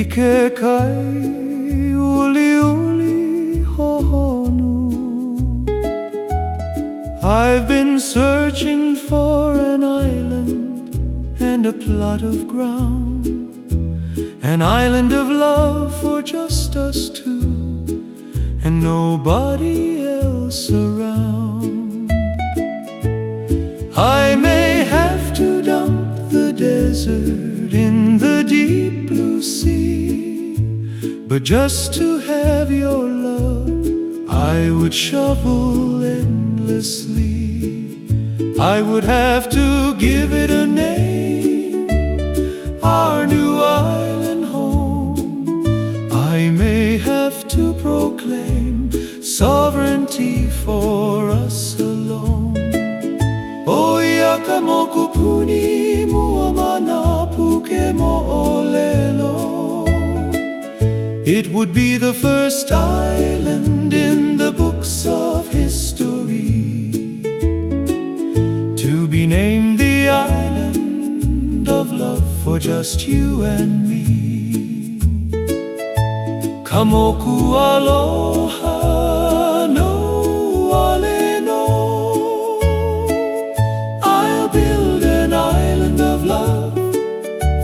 Ike kai uli uli hohonu. I've been searching for an island and a plot of ground. An island of love for just us two And nobody else desert in the deep blue sea. But just to have your love I would shovel endlessly. I would have to give it a name It would be the first island in the books of history To be named the island of love for just you and me. Kamoku aloha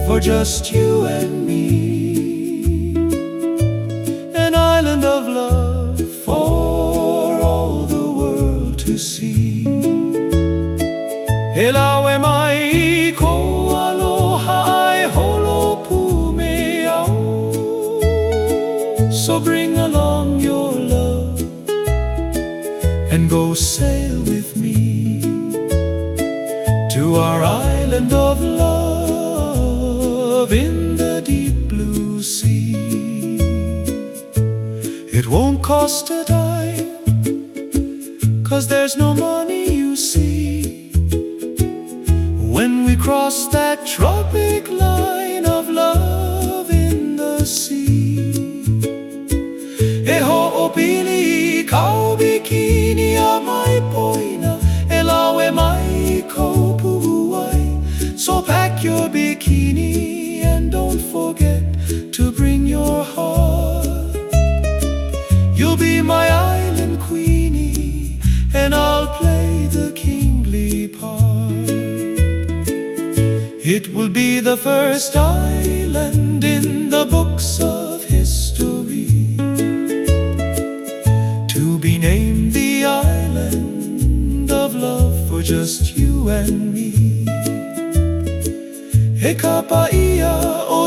for just you and me. An island of love for all the world to see. Elawe mai ko aloha au So bring along your love and go sail with me to our island of love It won't cost a dime, cause there's no money, you see. When we cross that tropic line of love in the sea. E ho'opili kau bikini a mai poina E lawe mai ko So pack your bikini and don't forget queenie And I'll play the kingly part. It will be the first island in the books of history To be named the island of love for just you and me. He kapa ia o